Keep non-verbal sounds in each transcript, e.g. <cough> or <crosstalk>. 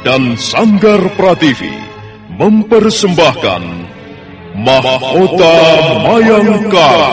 dan Sanggar Prativi mempersembahkan Mahkota Mayangkara.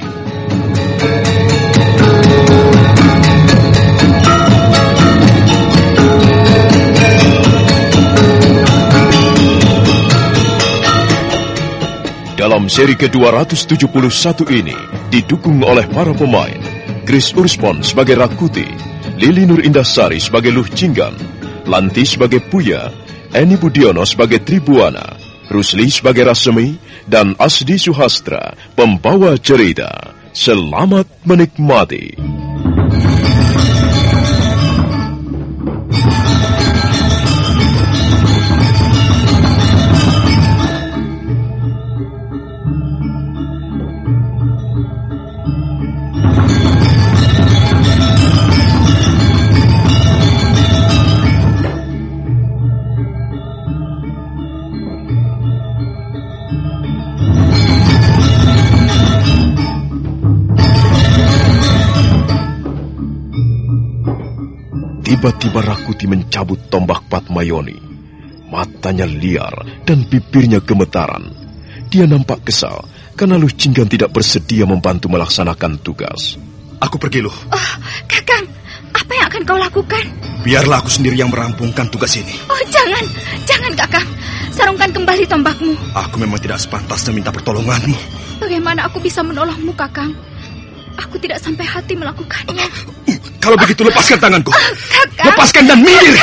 Dalam seri ke-271 ini didukung oleh para pemain Chris Urspon sebagai Rakuti, Lili Nur Indasari sebagai Luh Cinggan, Lanti sebagai Puya, Eni Budiono sebagai Tribuana, Rusli sebagai Rasemi, dan Asdi Suhastra, pembawa cerita. Selamat menikmati. Tiba-tiba Rakuti mencabut tombak Patmayoni. Matanya liar dan bibirnya gemetaran. Dia nampak kesal karena Luh Cinggan tidak bersedia membantu melaksanakan tugas. Aku pergi, Luh. Oh, Kakang, apa yang akan kau lakukan? Biarlah aku sendiri yang merampungkan tugas ini. Oh, jangan, jangan Kakang. Sarungkan kembali tombakmu. Aku memang tidak sepantasnya minta pertolonganmu. Bagaimana aku bisa menolongmu, Kakang? Aku tidak sampai hati melakukannya. Kalau begitu lepaskan tanganku. Lepaskan dan minggir.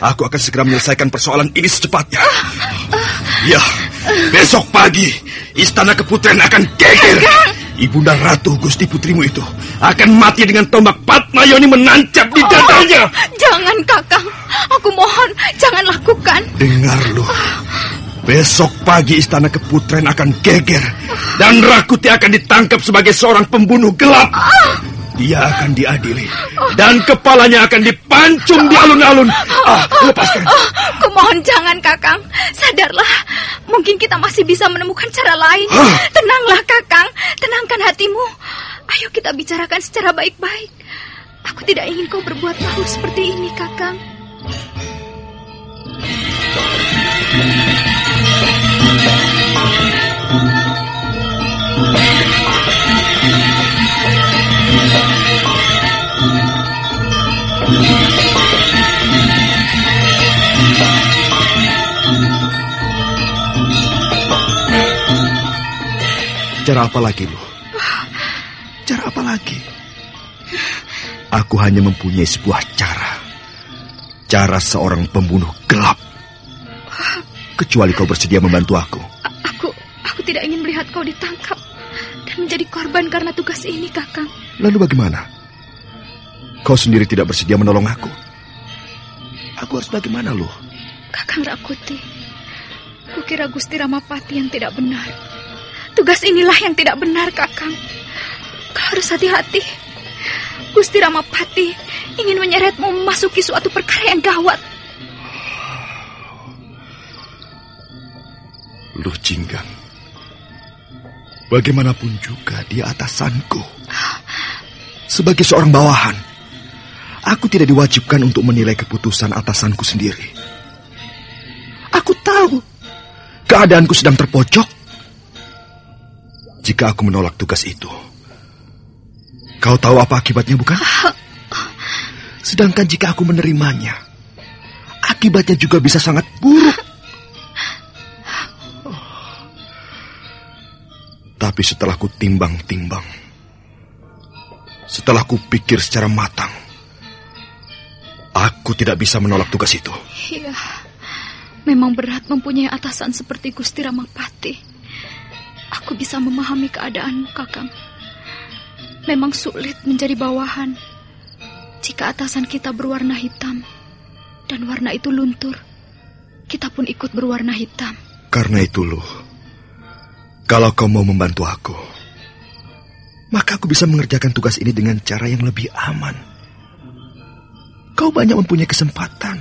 Aku akan segera menyelesaikan persoalan ini secepatnya. Ya, besok pagi istana keputrian akan geger. Ibunda Ratu Gusti Putrimu itu akan mati dengan tombak Patmayoni menancap di dadanya. Oh, jangan, Kakang. Aku mohon, jangan lakukan. Dengar lu. Besok pagi istana keputren akan geger dan Rakuti akan ditangkap sebagai seorang pembunuh gelap. Dia akan diadili dan kepalanya akan dipancung di alun-alun. Ah, lepaskan. Oh, kumohon jangan, Kakang. Sadarlah, mungkin kita masih bisa menemukan cara lain. Ah. Tenanglah, Kakang. Tenangkan hatimu. Ayo kita bicarakan secara baik-baik. Aku tidak ingin kau berbuat tahu seperti ini, Kakang. Cara apa lagi lu? Cara apa lagi? Aku hanya mempunyai sebuah cara. Cara seorang pembunuh gelap. Kecuali kau bersedia membantu aku. Aku, aku tidak ingin melihat kau ditangkap menjadi korban karena tugas ini, Kakang. Lalu bagaimana? Kau sendiri tidak bersedia menolong aku. Aku harus bagaimana, loh? Kakang Rakuti, kukira Gusti Ramapati yang tidak benar. Tugas inilah yang tidak benar, Kakang. Kau harus hati-hati. Gusti Ramapati ingin menyeretmu memasuki suatu perkara yang gawat. Lu Jinggang, bagaimanapun juga dia atasanku. Sebagai seorang bawahan, aku tidak diwajibkan untuk menilai keputusan atasanku sendiri. Aku tahu keadaanku sedang terpojok jika aku menolak tugas itu. Kau tahu apa akibatnya, bukan? Sedangkan jika aku menerimanya, akibatnya juga bisa sangat buruk. Tapi setelah ku timbang-timbang, setelah ku pikir secara matang, aku tidak bisa menolak tugas itu. Iya, memang berat mempunyai atasan seperti Gusti Ramapati. Aku bisa memahami keadaanmu, Kakang. Memang sulit menjadi bawahan jika atasan kita berwarna hitam dan warna itu luntur. Kita pun ikut berwarna hitam. Karena itu loh, kalau kau mau membantu aku, maka aku bisa mengerjakan tugas ini dengan cara yang lebih aman. Kau banyak mempunyai kesempatan.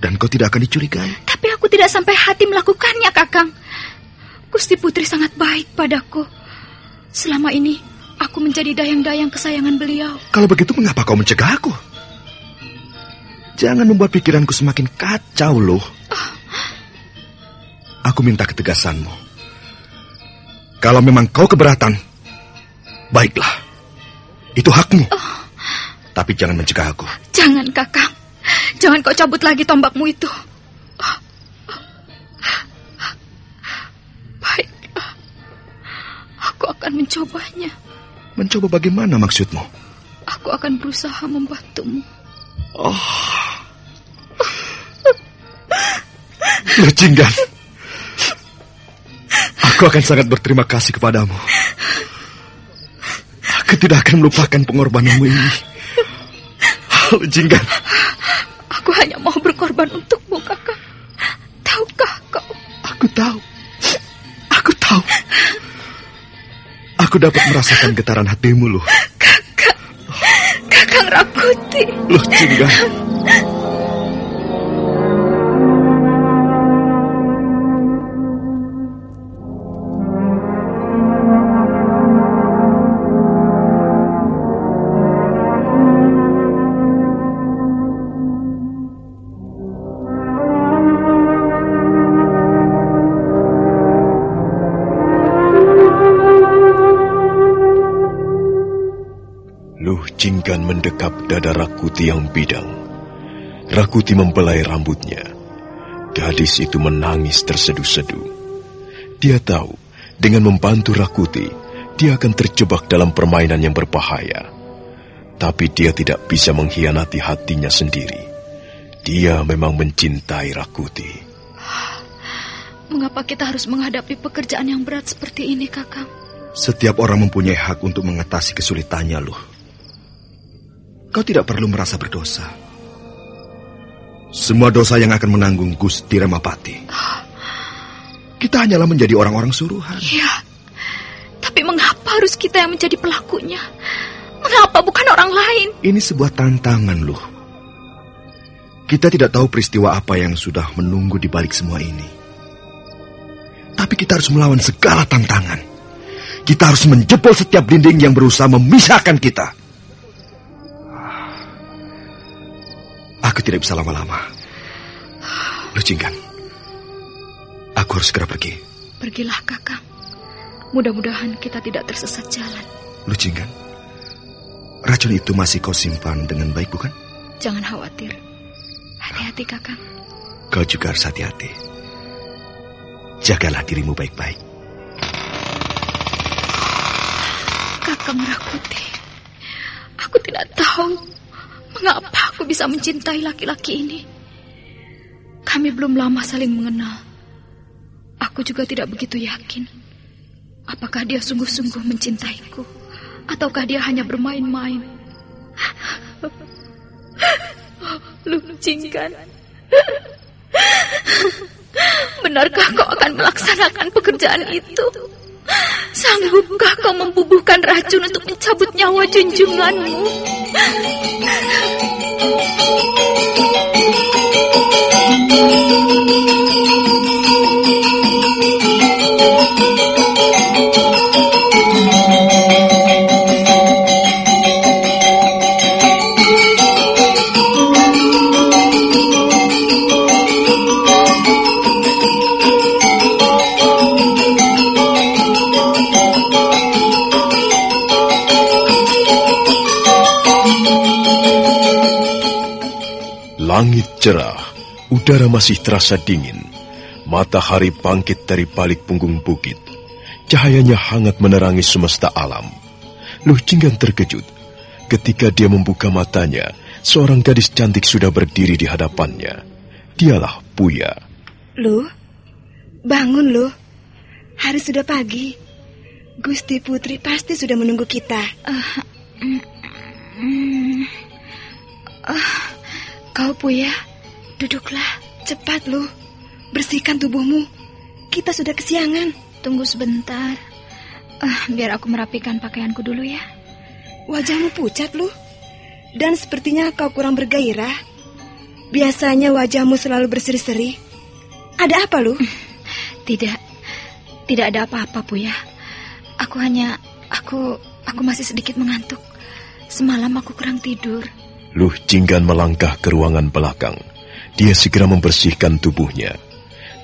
Dan kau tidak akan dicurigai. Tapi aku tidak sampai hati melakukannya, Kakang. Gusti Putri sangat baik padaku. Selama ini aku menjadi dayang-dayang kesayangan beliau. Kalau begitu mengapa kau mencegah aku? Jangan membuat pikiranku semakin kacau loh. Oh. Aku minta ketegasanmu. Kalau memang kau keberatan, baiklah. Itu hakmu. Oh. Tapi jangan mencegah aku. Jangan, Kakak. Jangan kau cabut lagi tombakmu itu. akan mencobanya. Mencoba bagaimana maksudmu? Aku akan berusaha membantumu. Oh. Lujinggan. Aku akan sangat berterima kasih kepadamu. Aku tidak akan melupakan pengorbananmu ini. Lujinggan. Aku hanya mau berkorban untukmu, kakak. Tahukah kau? Aku tahu. Aku tahu. Aku dapat merasakan getaran hatimu, loh. Kakak, kakak Rakuti. Loh, Cinga. Jinggan mendekap dada Rakuti yang bidang. Rakuti membelai rambutnya. Gadis itu menangis terseduh-seduh. Dia tahu, dengan membantu Rakuti, dia akan terjebak dalam permainan yang berbahaya. Tapi dia tidak bisa mengkhianati hatinya sendiri. Dia memang mencintai Rakuti. Mengapa kita harus menghadapi pekerjaan yang berat seperti ini, Kakang? Setiap orang mempunyai hak untuk mengatasi kesulitannya, loh. Kau tidak perlu merasa berdosa. Semua dosa yang akan menanggung Gusti Ramapati. Kita hanyalah menjadi orang-orang suruhan. Iya. Tapi mengapa harus kita yang menjadi pelakunya? Kenapa bukan orang lain? Ini sebuah tantangan loh. Kita tidak tahu peristiwa apa yang sudah menunggu di balik semua ini. Tapi kita harus melawan segala tantangan. Kita harus menjebol setiap dinding yang berusaha memisahkan kita. Aku tidak bisa lama-lama. Lucingkan. Aku harus segera pergi. Pergilah, Kakang. Mudah-mudahan kita tidak tersesat jalan. Lucingkan. Racun itu masih kau simpan dengan baik, bukan? Jangan khawatir. Hati-hati, Kakang. Kau juga harus hati-hati. Jagalah dirimu baik-baik. Kakang Rakuti, aku tidak tahu mengapa aku bisa mencintai laki-laki ini. Kami belum lama saling mengenal. Aku juga tidak begitu yakin. Apakah dia sungguh-sungguh mencintaiku? Ataukah dia hanya bermain-main? Lucingkan. Benarkah kau akan melaksanakan pekerjaan itu? Sanggupkah kau membubuhkan racun untuk mencabut nyawa junjunganmu? Thank you. Cerah, udara masih terasa dingin. Matahari bangkit dari balik punggung bukit. Cahayanya hangat menerangi semesta alam. Luh Jinggan terkejut. Ketika dia membuka matanya, seorang gadis cantik sudah berdiri di hadapannya. Dialah Puya. Luh, bangun Luh. Hari sudah pagi. Gusti Putri pasti sudah menunggu kita. Uh, mm, mm, uh, Kau Puya, duduklah. Cepat lu, bersihkan tubuhmu. Kita sudah kesiangan. Tunggu sebentar. Uh, biar aku merapikan pakaianku dulu ya. Wajahmu pucat lu. Dan sepertinya kau kurang bergairah. Biasanya wajahmu selalu berseri-seri. Ada apa lu? Tidak. Tidak ada apa-apa, Puya. Aku hanya aku aku masih sedikit mengantuk. Semalam aku kurang tidur. Luh Jinggan melangkah ke ruangan belakang. Dia segera membersihkan tubuhnya.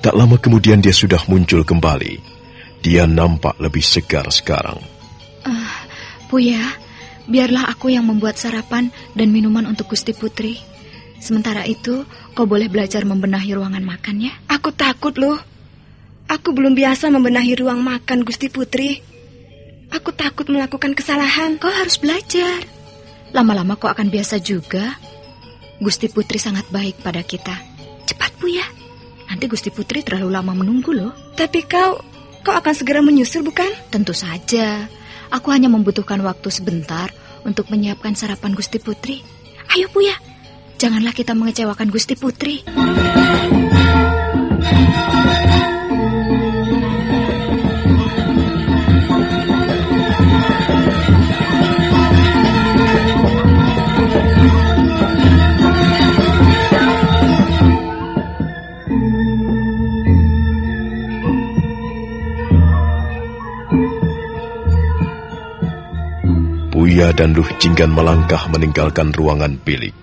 Tak lama kemudian dia sudah muncul kembali. Dia nampak lebih segar sekarang. Uh, Puya, biarlah aku yang membuat sarapan dan minuman untuk Gusti Putri. Sementara itu, kau boleh belajar membenahi ruangan makan ya. Aku takut loh. Aku belum biasa membenahi ruang makan Gusti Putri. Aku takut melakukan kesalahan. Kau harus belajar. Lama-lama kau akan biasa juga. Gusti Putri sangat baik pada kita. Cepat, Bu ya. Nanti Gusti Putri terlalu lama menunggu loh. Tapi kau, kau akan segera menyusul bukan? Tentu saja. Aku hanya membutuhkan waktu sebentar untuk menyiapkan sarapan Gusti Putri. Ayo, Bu ya. Janganlah kita mengecewakan Gusti Putri. Dan Luh Jinggan melangkah meninggalkan ruangan bilik.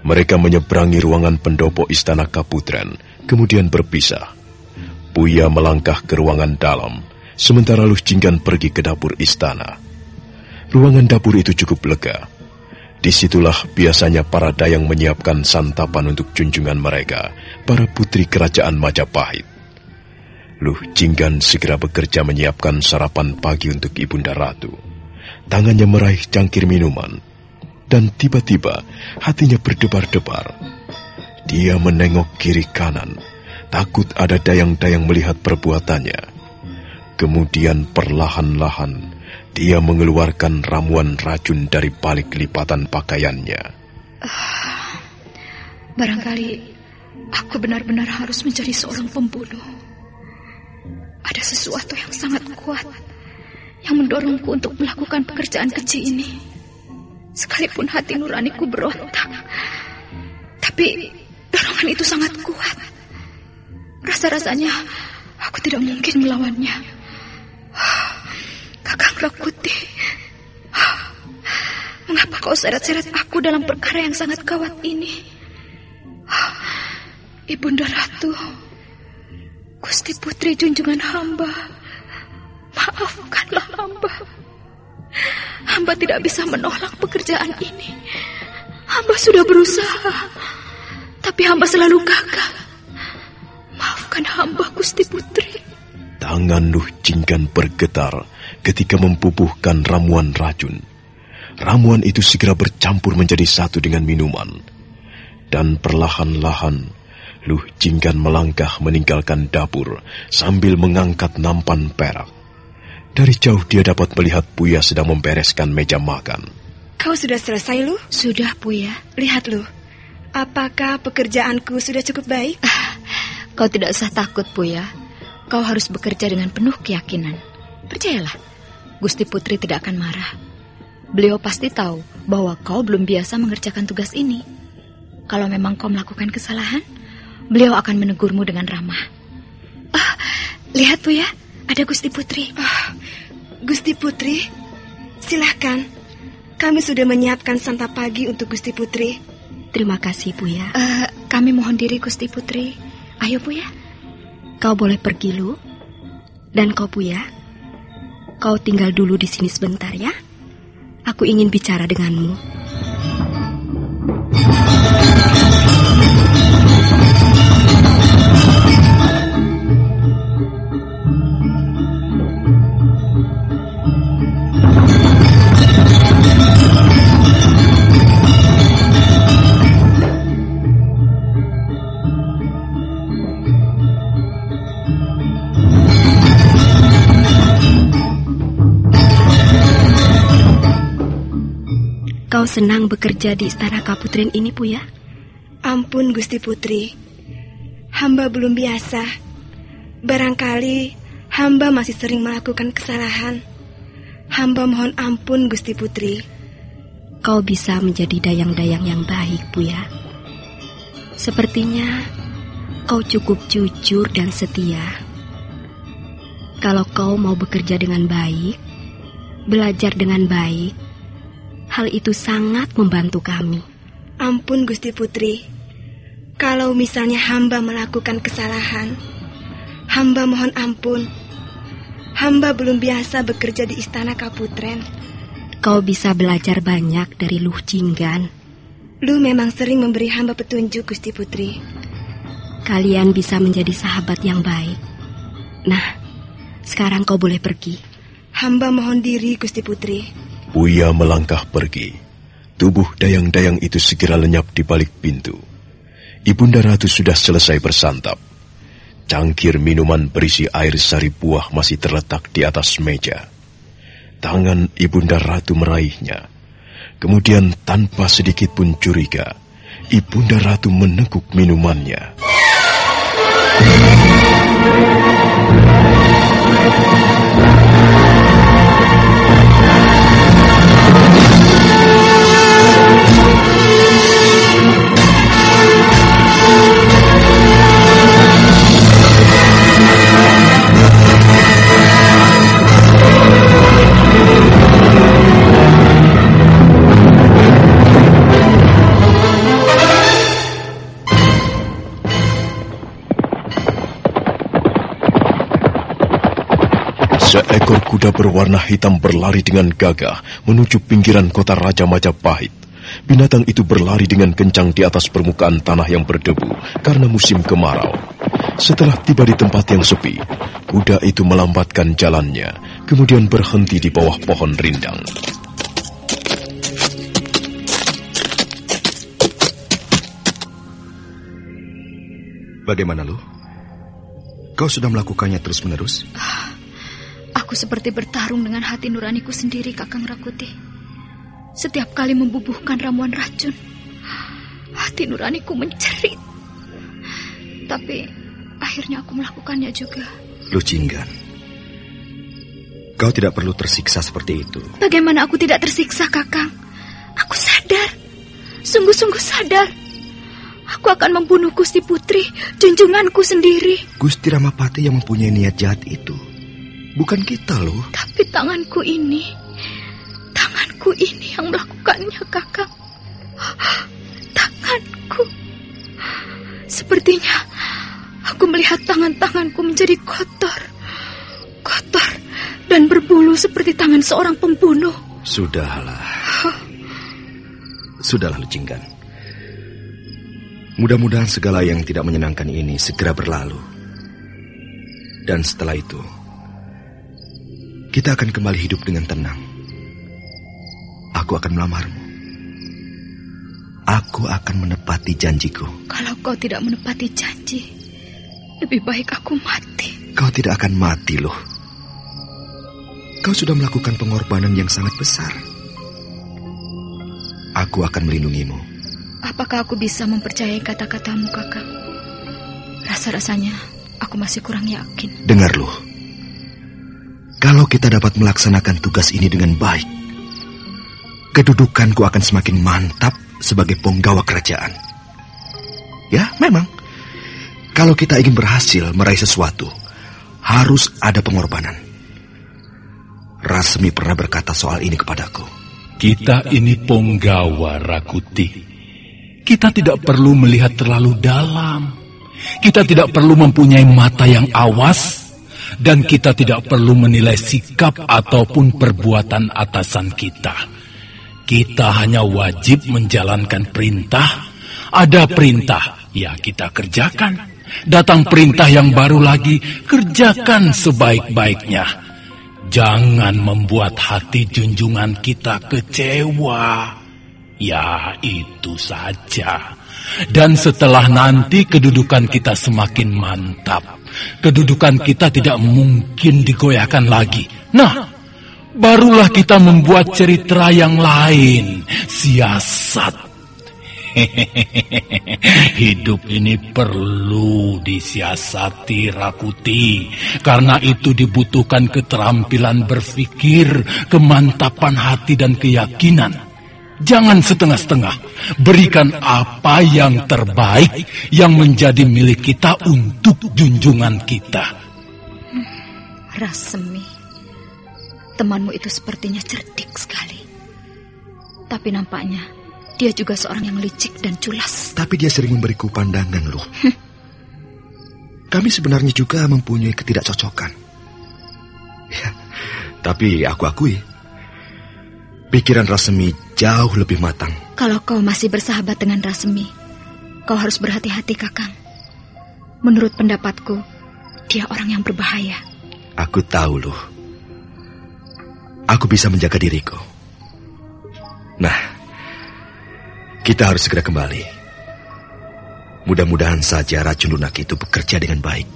Mereka menyeberangi ruangan pendopo istana Kaputren, kemudian berpisah. Buya melangkah ke ruangan dalam, sementara Luh Jinggan pergi ke dapur istana. Ruangan dapur itu cukup lega. Di situlah biasanya para dayang menyiapkan santapan untuk junjungan mereka, para putri kerajaan Majapahit. Luh Jinggan segera bekerja menyiapkan sarapan pagi untuk Ibunda Ratu. Tangannya meraih cangkir minuman, dan tiba-tiba hatinya berdebar-debar. Dia menengok kiri kanan, takut ada dayang-dayang melihat perbuatannya. Kemudian perlahan-lahan dia mengeluarkan ramuan racun dari balik lipatan pakaiannya. Uh, barangkali aku benar-benar harus menjadi seorang pembunuh. Ada sesuatu yang sangat kuat yang mendorongku untuk melakukan pekerjaan kecil ini. Sekalipun hati nuraniku berontak. Tapi dorongan itu sangat kuat. Rasa-rasanya aku tidak mungkin melawannya. Kakang Rakuti, mengapa kau seret-seret aku dalam perkara yang sangat gawat ini? Ibunda Ratu, Gusti Putri junjungan hamba, maafkanlah hamba. Hamba tidak bisa menolak pekerjaan ini. Hamba sudah berusaha, tapi hamba selalu gagal. Maafkan hamba, Gusti Putri. Tangan Nuh Jinggan bergetar ketika mempupuhkan ramuan racun. Ramuan itu segera bercampur menjadi satu dengan minuman. Dan perlahan-lahan, Luh Jinggan melangkah meninggalkan dapur sambil mengangkat nampan perak. Dari jauh dia dapat melihat Buya sedang membereskan meja makan. Kau sudah selesai, Lu? Sudah, Buya. Lihat, Lu. Apakah pekerjaanku sudah cukup baik? Ah, kau tidak usah takut, Buya. Kau harus bekerja dengan penuh keyakinan. Percayalah, Gusti Putri tidak akan marah. Beliau pasti tahu bahwa kau belum biasa mengerjakan tugas ini. Kalau memang kau melakukan kesalahan, beliau akan menegurmu dengan ramah. Ah, lihat Bu ya, ada Gusti Putri. Ah, Gusti Putri, silahkan. Kami sudah menyiapkan santap pagi untuk Gusti Putri. Terima kasih Bu ya. Uh, kami mohon diri Gusti Putri. Ayo Bu ya. Kau boleh pergi lu. Dan kau Bu ya. Kau tinggal dulu di sini sebentar ya. Aku ingin bicara denganmu. Senang bekerja di istana Kaputren ini, Bu ya? Ampun, Gusti Putri. Hamba belum biasa. Barangkali hamba masih sering melakukan kesalahan. Hamba mohon ampun, Gusti Putri. Kau bisa menjadi dayang-dayang yang baik, Bu ya. Sepertinya kau cukup jujur dan setia. Kalau kau mau bekerja dengan baik, belajar dengan baik, Hal itu sangat membantu kami. Ampun Gusti Putri, kalau misalnya hamba melakukan kesalahan, hamba mohon ampun. Hamba belum biasa bekerja di istana Kaputren. Kau bisa belajar banyak dari Luh Jinggan. Lu memang sering memberi hamba petunjuk, Gusti Putri. Kalian bisa menjadi sahabat yang baik. Nah, sekarang kau boleh pergi. Hamba mohon diri, Gusti Putri. Buya melangkah pergi. Tubuh dayang-dayang itu segera lenyap di balik pintu. Ibunda Ratu sudah selesai bersantap. Cangkir minuman berisi air sari buah masih terletak di atas meja. Tangan Ibunda Ratu meraihnya. Kemudian tanpa sedikit pun curiga, Ibunda Ratu meneguk minumannya. Seekor kuda berwarna hitam berlari dengan gagah menuju pinggiran kota Raja Majapahit. Binatang itu berlari dengan kencang di atas permukaan tanah yang berdebu karena musim kemarau. Setelah tiba di tempat yang sepi, kuda itu melambatkan jalannya, kemudian berhenti di bawah pohon rindang. Bagaimana lu? Kau sudah melakukannya terus-menerus? Ah, Aku seperti bertarung dengan hati nuraniku sendiri, Kakang Rakuti. Setiap kali membubuhkan ramuan racun, hati nuraniku mencerit. Tapi akhirnya aku melakukannya juga. Lucinggan, kau tidak perlu tersiksa seperti itu. Bagaimana aku tidak tersiksa, Kakang? Aku sungguh-sungguh sadar. Aku akan membunuh Gusti Putri, junjunganku sendiri. Gusti Ramapati yang mempunyai niat jahat itu. Bukan kita loh. Tapi tanganku ini, tanganku ini yang melakukannya, kakak. Tanganku. Sepertinya aku melihat tangan-tanganku menjadi kotor. Kotor dan berbulu seperti tangan seorang pembunuh. Sudahlah. Sudahlah, Lucinggan. Mudah-mudahan segala yang tidak menyenangkan ini segera berlalu. Dan setelah itu, kita akan kembali hidup dengan tenang. Aku akan melamarmu. Aku akan menepati janjiku. Kalau kau tidak menepati janji, lebih baik aku mati. Kau tidak akan mati loh. Kau sudah melakukan pengorbanan yang sangat besar. Aku akan melindungimu. Apakah aku bisa mempercayai kata-katamu, kakak? Rasa-rasanya aku masih kurang yakin. Dengar loh. Kalau kita dapat melaksanakan tugas ini dengan baik, kedudukanku akan semakin mantap sebagai penggawa kerajaan. Ya, memang. Kalau kita ingin berhasil meraih sesuatu, harus ada pengorbanan. Rasmi pernah berkata soal ini kepadaku. Kita ini penggawa Rakuti. Kita tidak perlu melihat terlalu dalam. Kita tidak perlu mempunyai mata yang awas. Dan kita tidak perlu menilai sikap ataupun perbuatan atasan kita. Kita hanya wajib menjalankan perintah. Ada perintah, ya kita kerjakan. Datang perintah yang baru lagi, kerjakan sebaik-baiknya. Jangan membuat hati junjungan kita kecewa. Ya, itu saja. Dan setelah nanti kedudukan kita semakin mantap. Kedudukan kita tidak mungkin digoyahkan lagi. Nah, barulah kita membuat cerita yang lain. Siasat <laughs> Hidup ini perlu disiasati Rakuti. Karena itu dibutuhkan keterampilan berpikir, kemantapan hati dan keyakinan. Jangan setengah-setengah. Berikan apa yang terbaik yang menjadi milik kita untuk junjungan kita. Hmm, Rasemi, temanmu itu sepertinya cerdik sekali. Tapi nampaknya dia juga seorang yang licik dan culas. Tapi dia sering memberiku pandangan loh. <laughs> Kami sebenarnya juga mempunyai ketidakcocokan. Ya, tapi aku akui, pikiran Rasemi jauh lebih matang. Kalau kau masih bersahabat dengan Rasemi, kau harus berhati-hati kakang. Menurut pendapatku, dia orang yang berbahaya. Aku tahu loh. Aku bisa menjaga diriku. Nah, kita harus segera kembali. Mudah-mudahan saja racun lunak itu bekerja dengan baik.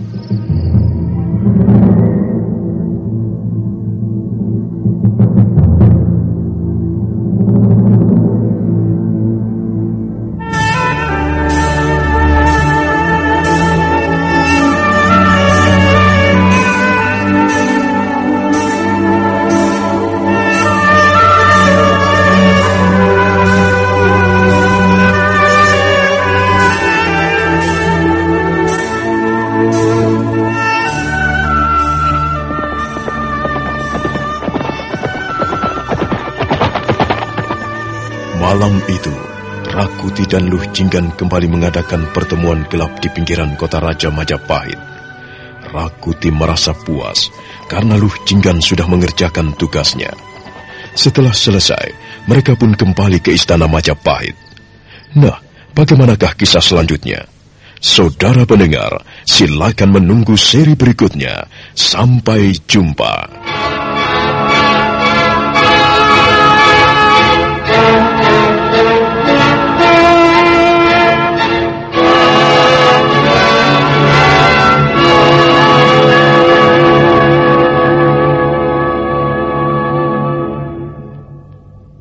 Dan Luh Jinggan kembali mengadakan pertemuan gelap di pinggiran kota Raja Majapahit. Rakuti merasa puas karena Luh Jinggan sudah mengerjakan tugasnya. Setelah selesai, mereka pun kembali ke istana Majapahit. Nah, bagaimanakah kisah selanjutnya? Saudara pendengar, silakan menunggu seri berikutnya. Sampai jumpa.